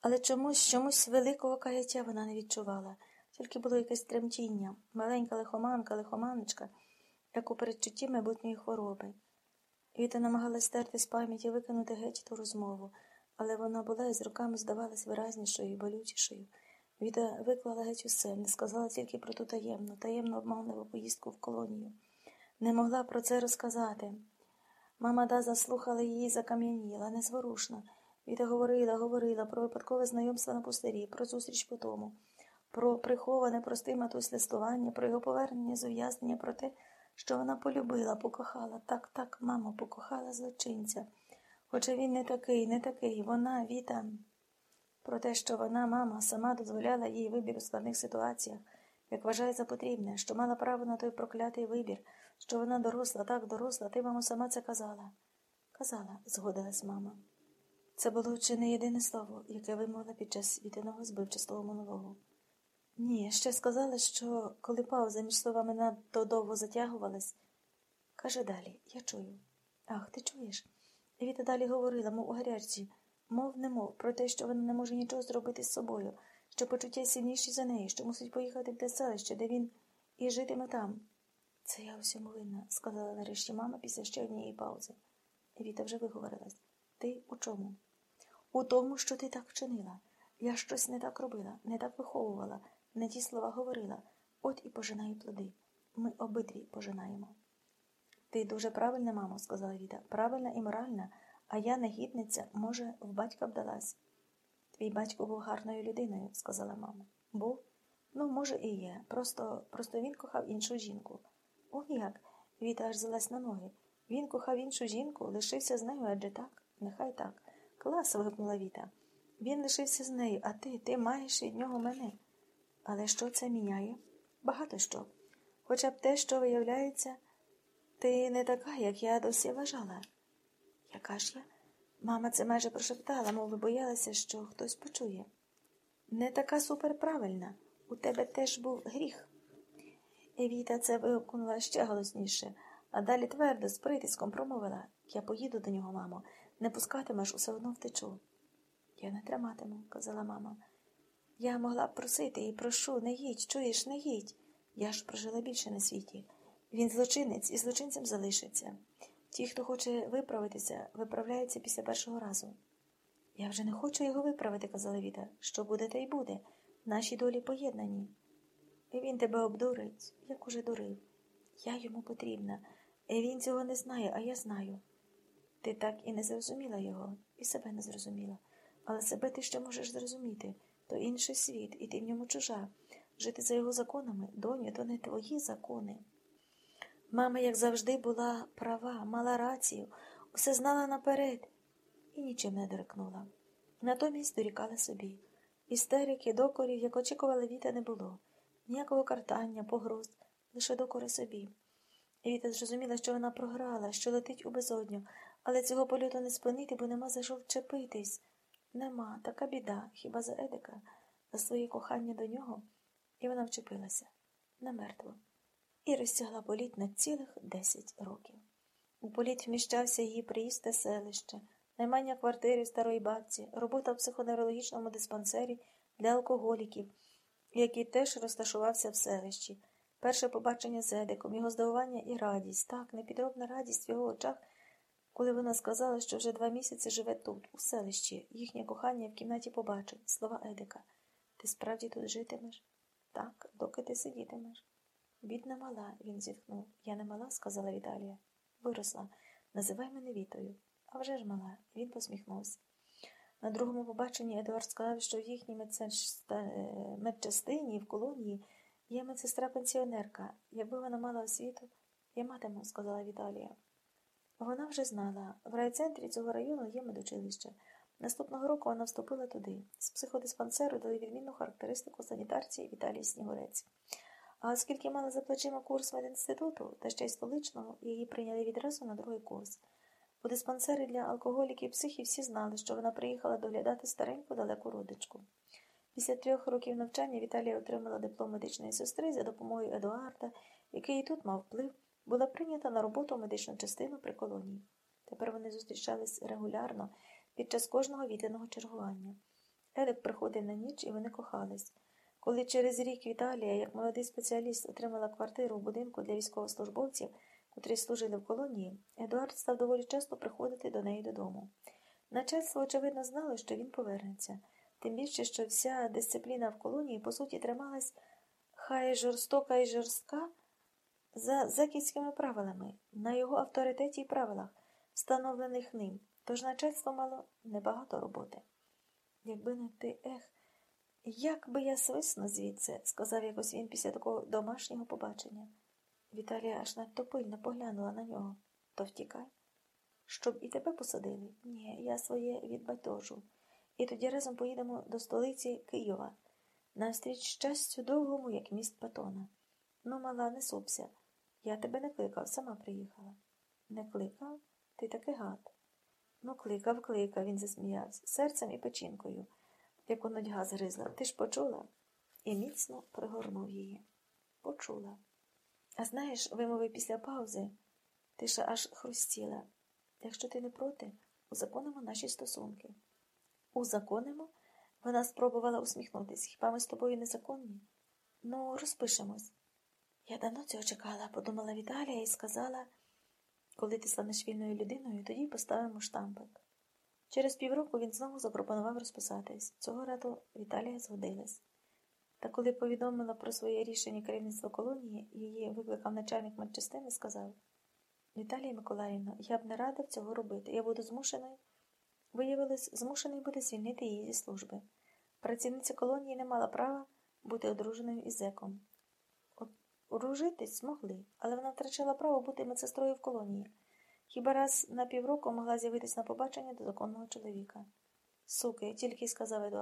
Але чомусь, чомусь великого каяття вона не відчувала, тільки було якесь тремтіння, маленька лихоманка, лихоманочка, як у передчутті майбутньої хвороби. Віта намагалась стерти з пам'яті викинути геть ту розмову, але вона була і з роками здавалась виразнішою і болючішою. Віта виклала геть усе, не сказала тільки про ту таємну, таємну обманливу поїздку в колонію. Не могла про це розказати. Мама Даза слухала її, закам'яніла, незворушна. Віта говорила, говорила про випадкове знайомство на пустирі, про зустріч по тому, про приховане простий матусь листування, про його повернення з ув'язнення, про те, що вона полюбила, покохала. Так, так, мамо, покохала злочинця. Хоча він не такий, не такий, вона, Віта. Про те, що вона, мама, сама дозволяла їй вибір у складних ситуаціях, як вважає за потрібне, що мала право на той проклятий вибір, що вона доросла, так доросла, ти, мамо, сама це казала. Казала, згодилась мама. Це було чи не єдине слово, яке вимовила під час вітиного збивчастого монологу. Ні, ще сказала, що коли пауза між словами надто довго затягувалась, каже далі, я чую. Ах, ти чуєш? І Віта далі говорила, мов у гарячці, мов не мов, про те, що вона не може нічого зробити з собою, що почуття сильніші за неї, що мусить поїхати в те селище, де він і житиме там. Це я усьому винна, сказала нарешті мама після ще однієї паузи. І Віта вже виговорилась. Ти у чому? У тому, що ти так вчинила. Я щось не так робила, не так виховувала, не ті слова говорила. От і пожинаю плоди. Ми обидві пожинаємо. Ти дуже правильна, мамо, сказала Віта. Правильна і моральна, а я, негідниця, може, в батька вдалась. Твій батько був гарною людиною, сказала мама. Був? Ну, може, і є. Просто просто він кохав іншу жінку. Он як? Віта аж злась на ноги. Він кохав іншу жінку, лишився з нею, адже так, нехай так. Клас. вигукнула Віта. Він лишився з нею, а ти, ти маєш від нього мене. Але що це міняє? Багато що. Хоча б те, що виявляється, ти не така, як я досі вважала. Яка ж я? Мама це майже прошептала, мов боялася, що хтось почує. Не така суперправильна. У тебе теж був гріх. Евіта це вигукнула ще голосніше, а далі твердо, з притиском промовила Я поїду до нього, мамо, не пускатимеш, усе одно втечу. Я не триматиму, казала мама. Я могла б просити і прошу, не їдь, чуєш, не їдь. Я ж прожила більше на світі. Він злочинець і злочинцем залишиться. Ті, хто хоче виправитися, виправляються після першого разу. Я вже не хочу його виправити, казала Віта. Що буде, те й буде. Наші долі поєднані. І він тебе обдурить, як уже дурив. Я йому потрібна. І він цього не знає, а я знаю. Ти так і не зрозуміла його, і себе не зрозуміла. Але себе ти ще можеш зрозуміти то інший світ, і ти в ньому чужа. Жити за його законами, доню, то не твої закони. Мама, як завжди, була права, мала рацію, усе знала наперед і нічим не дорикнула. Натомість дорікала собі. Істерики, докорів, як очікувала Віта, не було. Ніякого картання, погроз, лише докори собі. Віта зрозуміла, що вона програла, що летить у безодню, але цього польоту не спинити, бо нема за що вчепитись. Нема, така біда, хіба за Едика, за своє кохання до нього, і вона вчепилася. На мертво. І розтягла політ на цілих десять років. У політ вміщався її приїзд та селище, наймання квартири старої бабці, робота в психоневрологічному диспансері для алкоголіків, який теж розташувався в селищі, перше побачення з Едиком, його здивування і радість, так, непідробна радість в його очах коли вона сказала, що вже два місяці живе тут, у селищі, їхнє кохання в кімнаті побачив, слова Едика. Ти справді тут житимеш? Так, доки ти сидітимеш. Бідна мала, він зітхнув. Я не мала, сказала Віталія. Виросла. Називай мене Вітою. А вже ж мала, він посміхнувся. На другому побаченні Едуард сказав, що в їхній медчастині в колонії є медсестра пенсіонерка. Якби вона мала освіту, я матиму, сказала Віталія. Вона вже знала, в райцентрі цього району є медучилище. Наступного року вона вступила туди. З психодиспансеру дали відмінну характеристику санітарці Віталії Снігурець. А оскільки мала за плечима курс медінституту, та ще й столичного, її прийняли відразу на другий курс. У диспансері для алкоголіків і психів всі знали, що вона приїхала доглядати стареньку далеку родичку. Після трьох років навчання Віталія отримала диплом медичної сестри за допомогою Едуарда, який і тут мав вплив була прийнята на роботу в медичну частину при колонії. Тепер вони зустрічались регулярно під час кожного вітряного чергування. Едик приходив на ніч, і вони кохались. Коли через рік Віталія, як молодий спеціаліст, отримала квартиру в будинку для військовослужбовців, котрі служили в колонії, Едуард став доволі часто приходити до неї додому. Начальство, очевидно, знало, що він повернеться, тим більше, що вся дисципліна в колонії, по суті, трималась хай жорстока і жорстка за зеківськими правилами, на його авторитеті і правилах, встановлених ним, тож начальство мало небагато роботи. Якби не ти, ех, як би я свисно звідси, сказав якось він після такого домашнього побачення. Віталія аж надто пильно поглянула на нього. То втікай. Щоб і тебе посадили? Ні, я своє відбатожу. І тоді разом поїдемо до столиці Києва, навстріч щастю довгому, як міст Патона. Ну, мала, не супся. Я тебе не кликав, сама приїхала. Не кликав? Ти таки гад. Ну, кликав, кликав, він засміявся, серцем і печінкою, яку нудьга згризла. Ти ж почула? І міцно пригорнув її. Почула. А знаєш, вимовив після паузи, тиша аж хрустіла. Якщо ти не проти, узаконимо наші стосунки. Узаконимо? Вона спробувала усміхнутися. Хіба ми з тобою незаконні? Ну, розпишемось. Я давно цього чекала, подумала Віталія і сказала, коли ти станеш вільною людиною, тоді поставимо штампик. Через півроку він знову запропонував розписатись. Цього разу Віталія згодилась. Та коли повідомила про своє рішення керівництва колонії, її викликав начальник медчастини і сказав Віталія Миколаївна, я б не радив цього робити. Я буду змушений. Виявилось, змушений буде звільнити її зі служби. Працівниця колонії не мала права бути одруженою із зеком. Одружитись змогли, але вона втрачала право бути медсестрою в колонії. Хіба раз на півроку могла з'явитись на побачення до законного чоловіка. Суки, тільки сказав Едуард.